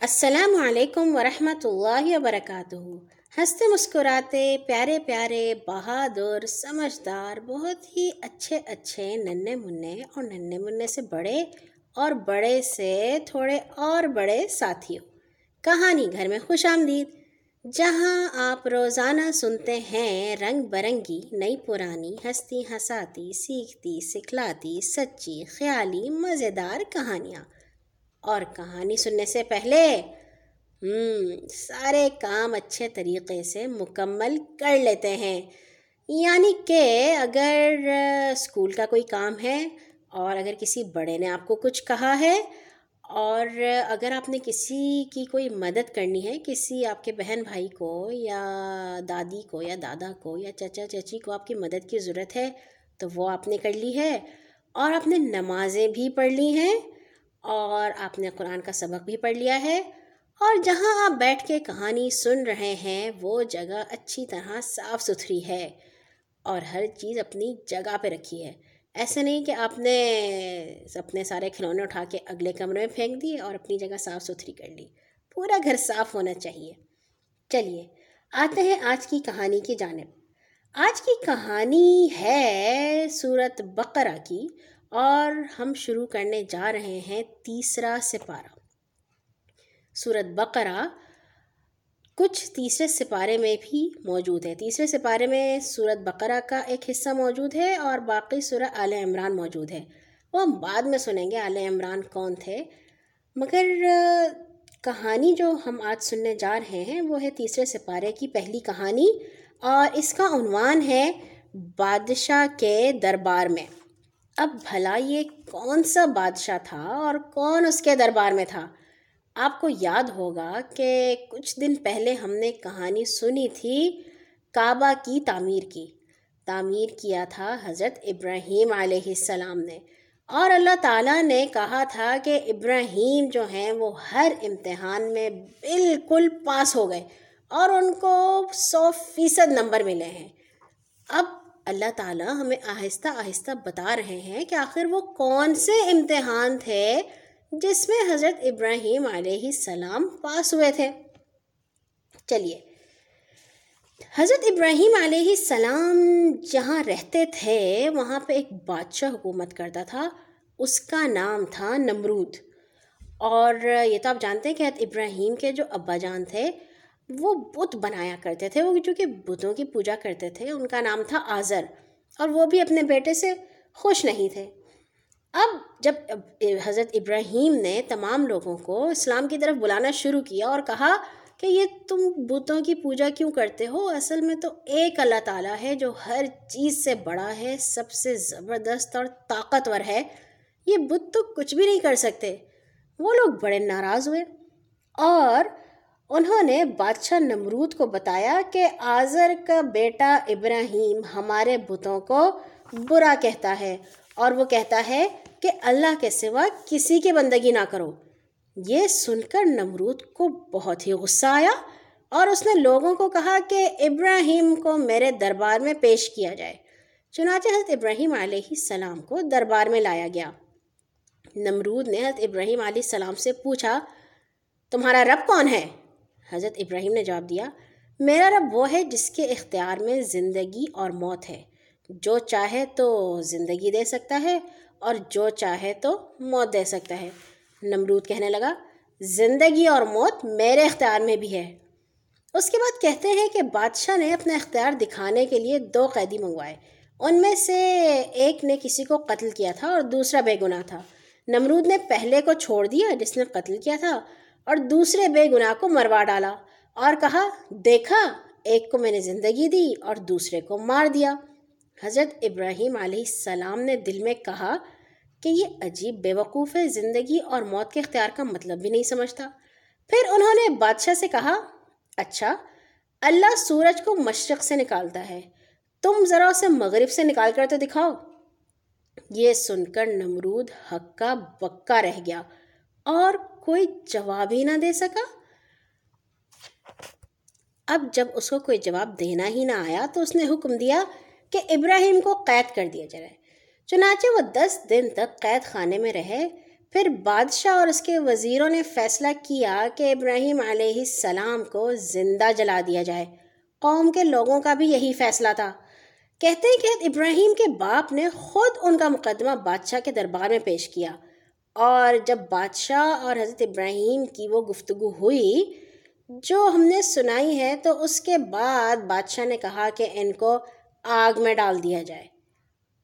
السلام علیکم ورحمۃ اللہ وبرکاتہ۔ ہنستے مسکراتے، پیارے پیارے، بہادر، سمجھدار، بہت ہی اچھے اچھے ننے منے اور ننے منے سے بڑے اور بڑے سے تھوڑے اور بڑے ساتھیوں۔ کہانی گھر میں خوش آمدید۔ جہاں آپ روزانہ سنتے ہیں، رنگ برنگی، نئی پرانی، ہستی ہساتی، سیکھتی، سکھلاتی، سچی، خیالی، مزیدار کہانیاں۔ اور کہانی سننے سے پہلے سارے کام اچھے طریقے سے مکمل کر لیتے ہیں۔ یعنی کہ اگر اسکول کا کوئی کام ہے اور اگر کسی بڑے نے آپ کو کچھ کہا ہے اور اگر آپ نے کسی کی کوئی مدد کرنی ہے، کسی آپ کے بہن بھائی کو یا دادی کو یا دادا کو یا چچا چچی کو آپ کی مدد کی ضرورت ہے، تو وہ آپ نے کر لی ہے۔ اور آپ نے نمازیں بھی پڑھ لی ہیں۔ اور آپ نے قرآن کا سبق بھی پڑھ لیا ہے۔ اور جہاں آپ بیٹھ کے کہانی سن رہے ہیں، وہ جگہ اچھی طرح صاف ستھری ہے اور ہر چیز اپنی جگہ پہ رکھی ہے۔ ایسے نہیں کہ آپ نے اپنے سارے کھلونے اٹھا کے اگلے کمرے میں پھینک دیے اور اپنی جگہ صاف ستھری کر لی۔ پورا گھر صاف ہونا چاہیے۔ چلیے، آتے ہیں آج کی کہانی کی جانب۔ آج کی کہانی ہے صورت بقرہ کی۔ اور ہم شروع کرنے جا رہے ہیں تیسرا سپارہ۔ صورت بقرہ کچھ تیسرے سپارے میں بھی موجود ہے۔ تیسرے سپارے میں صورت بقرہ کا ایک حصہ موجود ہے اور باقی صورت آل عمران موجود ہے۔ وہ ہم بعد میں سنیں گے آل عمران کون تھے۔ مگر، کہانی جو ہم آج سننے جا رہے ہیں، وہ ہے تیسرے سپارے کی پہلی کہانی۔ اور اس کا عنوان ہے بادشاہ کے دربار میں۔ اب بھلا یہ کون سا بادشاہ تھا اور کون اس کے دربار میں تھا؟ آپ کو یاد ہوگا کہ کچھ دن پہلے ہم نے کہانی سنی تھی کعبہ کی تعمیر کی۔ تعمیر کیا تھا حضرت ابراہیم علیہ السلام نے۔ اور اللہ تعالیٰ نے کہا تھا کہ ابراہیم جو ہیں وہ ہر امتحان میں بالکل پاس ہو گئے اور ان کو سو فیصد نمبر ملے ہیں۔ اب اللہ تعالیٰ ہمیں آہستہ آہستہ بتا رہے ہیں کہ آخر وہ کون سے امتحان تھے جس میں حضرت ابراہیم علیہ السلام پاس ہوئے تھے۔ چلیے۔ حضرت ابراہیم علیہ السلام جہاں رہتے تھے، وہاں پہ ایک بادشاہ حکومت کرتا تھا، اس کا نام تھا نمرود۔ اور یہ تو آپ جانتے ہیں کہ حضرت ابراہیم کے جو ابا جان تھے وہ بت بنایا کرتے تھے، وہ چونکہ بتوں کی پوجا کرتے تھے، ان کا نام تھا آذر، اور وہ بھی اپنے بیٹے سے خوش نہیں تھے۔ اب جب حضرت ابراہیم نے تمام لوگوں کو اسلام کی طرف بلانا شروع کیا اور کہا کہ یہ تم بتوں کی پوجا کیوں کرتے ہو، اصل میں تو ایک اللہ تعالیٰ ہے جو ہر چیز سے بڑا ہے، سب سے زبردست اور طاقتور ہے۔ یہ بت تو کچھ بھی نہیں کر سکتے۔ وہ لوگ بڑے ناراض ہوئے اور انہوں نے بادشاہ نمرود کو بتایا کہ آذر کا بیٹا ابراہیم ہمارے بتوں کو برا کہتا ہے اور وہ کہتا ہے کہ اللہ کے سوا کسی کی بندگی نہ کرو۔ یہ سن کر نمرود کو بہت ہی غصہ آیا اور اس نے لوگوں کو کہا کہ ابراہیم کو میرے دربار میں پیش کیا جائے۔ چنانچہ حضرت ابراہیم علیہ السلام کو دربار میں لایا گیا۔ نمرود نے حضرت ابراہیم علیہ السلام سے پوچھا، تمہارا رب کون ہے؟ حضرت ابراہیم نے جواب دیا، میرا رب وہ ہے جس کے اختیار میں زندگی اور موت ہے۔ جو چاہے تو زندگی دے سکتا ہے اور جو چاہے تو موت دے سکتا ہے۔ نمرود کہنے لگا، زندگی اور موت میرے اختیار میں بھی ہے۔ اس کے بعد کہتے ہیں کہ بادشاہ نے اپنا اختیار دکھانے کے لیے دو قیدی منگوائے۔ ان میں سے ایک نے کسی کو قتل کیا تھا اور دوسرا بے گناہ تھا۔ نمرود نے پہلے کو چھوڑ دیا جس نے قتل کیا تھا۔ اور دوسرے بے گناہ کو مروا ڈالا اور کہا، دیکھا، ایک کو میں نے زندگی دی اور دوسرے کو مار دیا۔ حضرت ابراہیم علیہ السلام نے دل میں کہا کہ یہ عجیب بے وقوف ہے، زندگی اور موت کے اختیار کا مطلب بھی نہیں سمجھتا۔ پھر انہوں نے بادشاہ سے کہا اچھا اللہ سورج کو مشرق سے نکالتا ہے۔ تم ذرا اسے مغرب سے نکال کر تو دکھاؤ۔ یہ سن کر نمرود ہکا بکا رہ گیا اور کوئی جواب ہی نہ دے سکا۔ اب جب اس کو کوئی جواب دینا ہی نہ آیا تو اس نے حکم دیا کہ ابراہیم کو قید کر دیا جائے۔ چنانچہ وہ دس دن تک قید خانے میں رہے۔ پھر بادشاہ اور اس کے وزیروں نے فیصلہ کیا کہ ابراہیم علیہ السلام کو زندہ جلا دیا جائے۔ قوم کے لوگوں کا بھی یہی فیصلہ تھا۔ کہتے ہیں کہ ابراہیم کے باپ نے خود ان کا مقدمہ بادشاہ کے دربار میں پیش کیا۔ اور جب بادشاہ اور حضرت ابراہیم کی وہ گفتگو ہوئی، جو ہم نے سنائی ہے، تو اس کے بعد بادشاہ نے کہا کہ ان کو آگ میں ڈال دیا جائے۔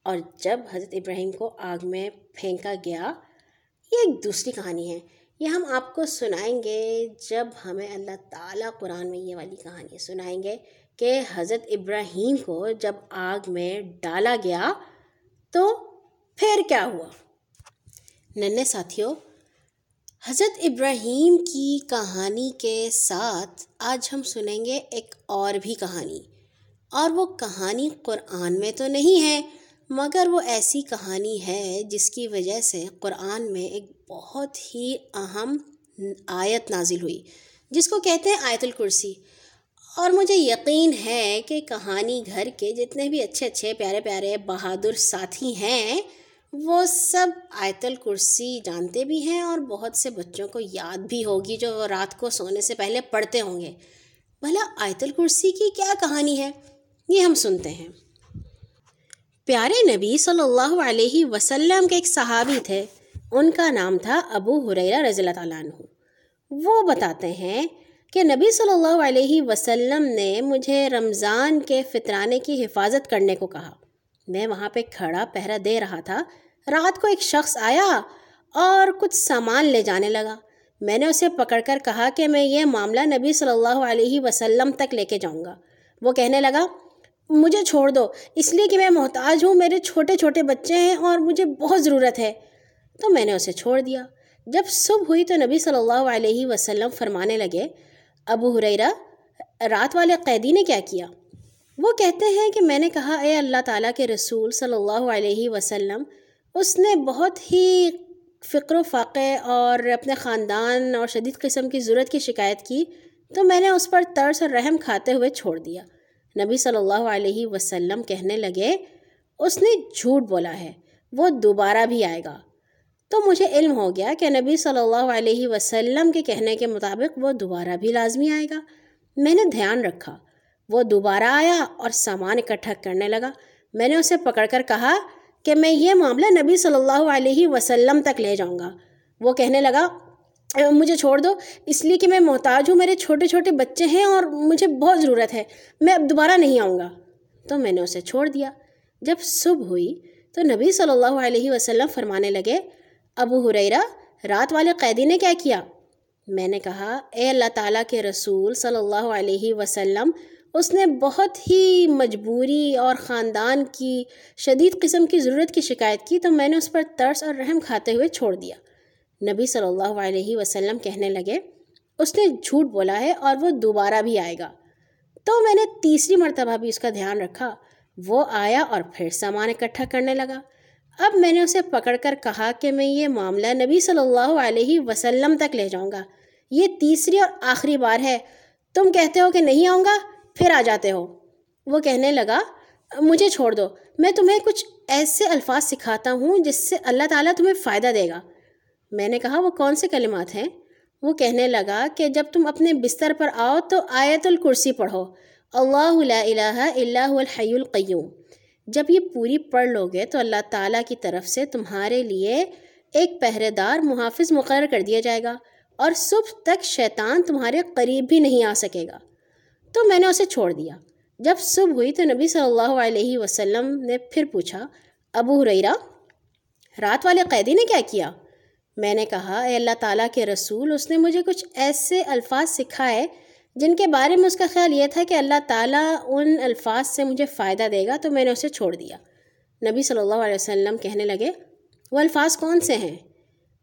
اور جب حضرت ابراہیم کو آگ میں پھینکا گیا، یہ ایک دوسری کہانی ہے۔ یہ ہم آپ کو سنائیں گے جب ہمیں اللہ تعالیٰ قرآن میں یہ والی کہانی سنائیں گے کہ حضرت ابراہیم کو جب آگ میں ڈالا گیا، تو پھر کیا ہوا؟ ننے ساتھیوں حضرت ابراہیم کی کہانی کے ساتھ آج ہم سنیں گے ایک اور بھی کہانی۔ اور وہ کہانی قرآن میں تو نہیں ہے، مگر وہ ایسی کہانی ہے جس کی وجہ سے قرآن میں ایک بہت ہی اہم آیت نازل ہوئی، جس کو کہتے ہیں آیت الکرسی۔ اور مجھے یقین ہے کہ کہانی گھر کے جتنے بھی اچھے اچھے پیارے پیارے بہادر ساتھی ہیں وہ سب آیت الکرسی جانتے بھی ہیں اور بہت سے بچوں کو یاد بھی ہوگی جو رات کو سونے سے پہلے پڑھتے ہوں گے۔ بھلا آیت الکرسی کی کیا کہانی ہے؟ یہ ہم سنتے ہیں۔ پیارے نبی صلی اللہ علیہ وسلم کے ایک صحابی تھے۔ ان کا نام تھا ابو حریرہ رضی اللہ تعالیٰ عنہ۔ وہ بتاتے ہیں کہ نبی صلی اللہ علیہ وسلم نے مجھے رمضان کے فطرانے کی حفاظت کرنے کو کہا۔ میں وہاں پہ کھڑا پہرا دے رہا تھا۔ رات کو ایک شخص آیا اور کچھ سامان لے جانے لگا۔ میں نے اسے پکڑ کر کہا کہ میں یہ معاملہ نبی صلی اللہ علیہ وسلم تک لے کے جاؤں گا۔ وہ کہنے لگا، مجھے چھوڑ دو، اس لیے کہ میں محتاج ہوں، میرے چھوٹے چھوٹے بچے ہیں اور مجھے بہت ضرورت ہے۔ تو میں نے اسے چھوڑ دیا۔ جب صبح ہوئی تو نبی صلی اللہ علیہ وسلم فرمانے لگے، ابو حریرہ رات والے قیدی نے کیا کیا؟ وہ کہتے ہیں کہ میں نے کہا، اے اللہ تعالیٰ کے رسول صلی اللہ علیہ وسلم اس نے بہت ہی فکر و فاقے اور اپنے خاندان اور شدید قسم کی ضرورت کی شکایت کی تو میں نے اس پر ترس اور رحم کھاتے ہوئے چھوڑ دیا۔ نبی صلی اللہ علیہ وسلم کہنے لگے، اس نے جھوٹ بولا ہے، وہ دوبارہ بھی آئے گا۔ تو مجھے علم ہو گیا کہ نبی صلی اللہ علیہ وسلم کے کہنے کے مطابق وہ دوبارہ بھی لازمی آئے گا۔ میں نے دھیان رکھا، وہ دوبارہ آیا اور سامان اکٹھا کرنے لگا۔ میں نے اسے پکڑ کر کہا کہ میں یہ معاملہ نبی صلی اللہ علیہ وسلم تک لے جاؤں گا۔ وہ کہنے لگا مجھے چھوڑ دو، اس لیے کہ میں محتاج ہوں، میرے چھوٹے چھوٹے بچے ہیں اور مجھے بہت ضرورت ہے، میں اب دوبارہ نہیں آؤں گا۔ تو میں نے اسے چھوڑ دیا۔ جب صبح ہوئی تو نبی صلی اللہ علیہ وسلم فرمانے لگے، ابو حریرہ رات والے قیدی نے کیا کیا؟ میں نے کہا، اے اللہ تعالیٰ کے رسول صلی اللہ علیہ وسلم اس نے بہت ہی مجبوری اور خاندان کی شدید قسم کی ضرورت کی شکایت کی تو میں نے اس پر ترس اور رحم کھاتے ہوئے چھوڑ دیا۔ نبی صلی اللہ علیہ وسلم کہنے لگے، اس نے جھوٹ بولا ہے اور وہ دوبارہ بھی آئے گا۔ تو میں نے تیسری مرتبہ بھی اس کا دھیان رکھا۔ وہ آیا اور پھر سامان اکٹھا کرنے لگا۔ اب میں نے اسے پکڑ کر کہا کہ میں یہ معاملہ نبی صلی اللہ علیہ وسلم تک لے جاؤں گا۔ یہ تیسری اور آخری بار ہے۔ تم کہتے ہو کہ نہیں آؤں گا؟ پھر آ جاتے ہو۔ وہ کہنے لگا، مجھے چھوڑ دو، میں تمہیں کچھ ایسے الفاظ سکھاتا ہوں جس سے اللہ تعالیٰ تمہیں فائدہ دے گا۔ میں نے کہا، وہ کون سے کلمات ہیں؟ وہ کہنے لگا کہ جب تم اپنے بستر پر آؤ تو آیت الکرسی پڑھو۔ اللہ لا الہ الا هو الحی القیوم۔ جب یہ پوری پڑھ لو گے تو اللہ تعالیٰ کی طرف سے تمہارے لیے ایک پہرے دار محافظ مقرر کر دیا جائے گا اور صبح تک شیطان تمہارے قریب بھی نہیں آ سکے گا۔ تو میں نے اسے چھوڑ دیا۔ جب صبح ہوئی تو نبی صلی اللہ علیہ وسلم نے پھر پوچھا، ابو حریرہ رات والے قیدی نے کیا کیا؟ میں نے کہا، اے اللہ تعالیٰ کے رسول، اس نے مجھے کچھ ایسے الفاظ سکھائے جن کے بارے میں اس کا خیال یہ تھا کہ اللہ تعالیٰ ان الفاظ سے مجھے فائدہ دے گا، تو میں نے اسے چھوڑ دیا۔ نبی صلی اللہ علیہ وسلم کہنے لگے، وہ الفاظ کون سے ہیں؟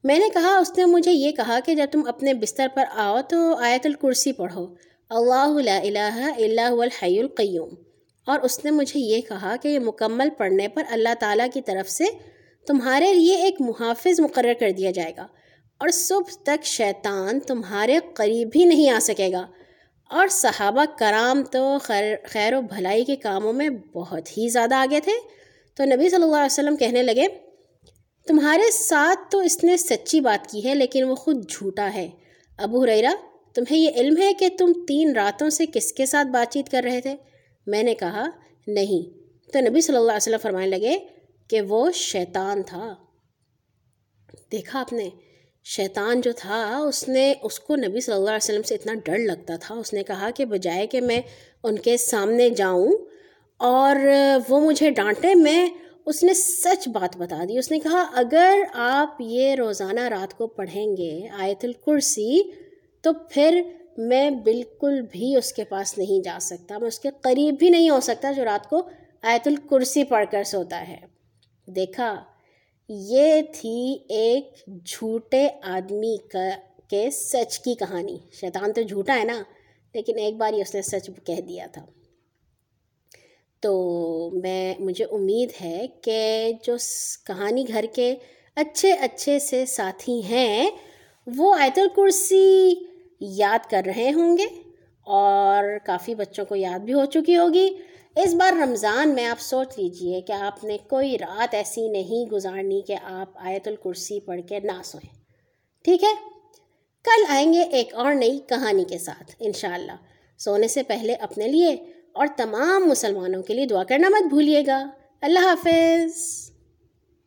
میں نے کہا، اس نے مجھے یہ کہا کہ جب تم اپنے بستر پر آؤ تو آیت الکرسی پڑھو۔ اللہ لا الہ الا هو الحی القیوم۔ اور اس نے مجھے یہ کہا کہ یہ مکمل پڑھنے پر اللہ تعالیٰ کی طرف سے تمہارے لیے ایک محافظ مقرر کر دیا جائے گا۔ اور صبح تک شیطان تمہارے قریب بھی نہیں آ سکے گا۔ اور صحابہ کرام تو خیر خیر و بھلائی کے کاموں میں بہت ہی زیادہ آگے تھے۔ تو نبی صلی اللہ علیہ وسلم کہنے لگے، تمہارے ساتھ تو اس نے سچی بات کی ہے، لیکن وہ خود جھوٹا ہے۔ ابو حریرہ تمہیں یہ علم ہے کہ تم تین راتوں سے کس کے ساتھ بات چیت کر رہے تھے؟ میں نے کہا، نہیں۔ تو نبی صلی اللہ علیہ وسلم فرمانے لگے کہ وہ شیطان تھا۔ دیکھا آپ نے، شیطان جو تھا، اس نے، اس کو نبی صلی اللہ علیہ وسلم سے اتنا ڈر لگتا تھا۔ اس نے کہا کہ بجائے کہ میں ان کے سامنے جاؤں اور وہ مجھے ڈانٹے، میں اس نے سچ بات بتا دی۔ اس نے کہا، اگر آپ یہ روزانہ رات کو پڑھیں گے، آیت الکرسی تو پھر میں بالکل بھی اس کے پاس نہیں جا سکتا۔ میں اس کے قریب بھی نہیں ہو سکتا جو رات کو آیت الکرسی پڑھ کر سوتا ہے۔ دیکھا، یہ تھی ایک جھوٹے آدمی کا، کے سچ کی کہانی۔ شیطان تو جھوٹا ہے نا، لیکن ایک بار ہی اس نے سچ کہہ دیا تھا۔ تو میں، مجھے امید ہے کہ جو کہانی گھر کے اچھے اچھے سے ساتھی ہیں، وہ آیت الکرسی یاد کر رہے ہوں گے اور کافی بچوں کو یاد بھی ہو چکی ہوگی۔ اس بار رمضان میں آپ سوچ لیجیے کہ آپ نے کوئی رات ایسی نہیں گزارنی کہ آپ آیت الکرسی پڑھ کے نہ سوئیں۔ ٹھیک ہے؟ کل آئیں گے ایک اور نئی کہانی کے ساتھ، انشاءاللہ۔ سونے سے پہلے اپنے لیے اور تمام مسلمانوں کے لیے دعا کرنا مت بھولیے گا۔ اللہ حافظ۔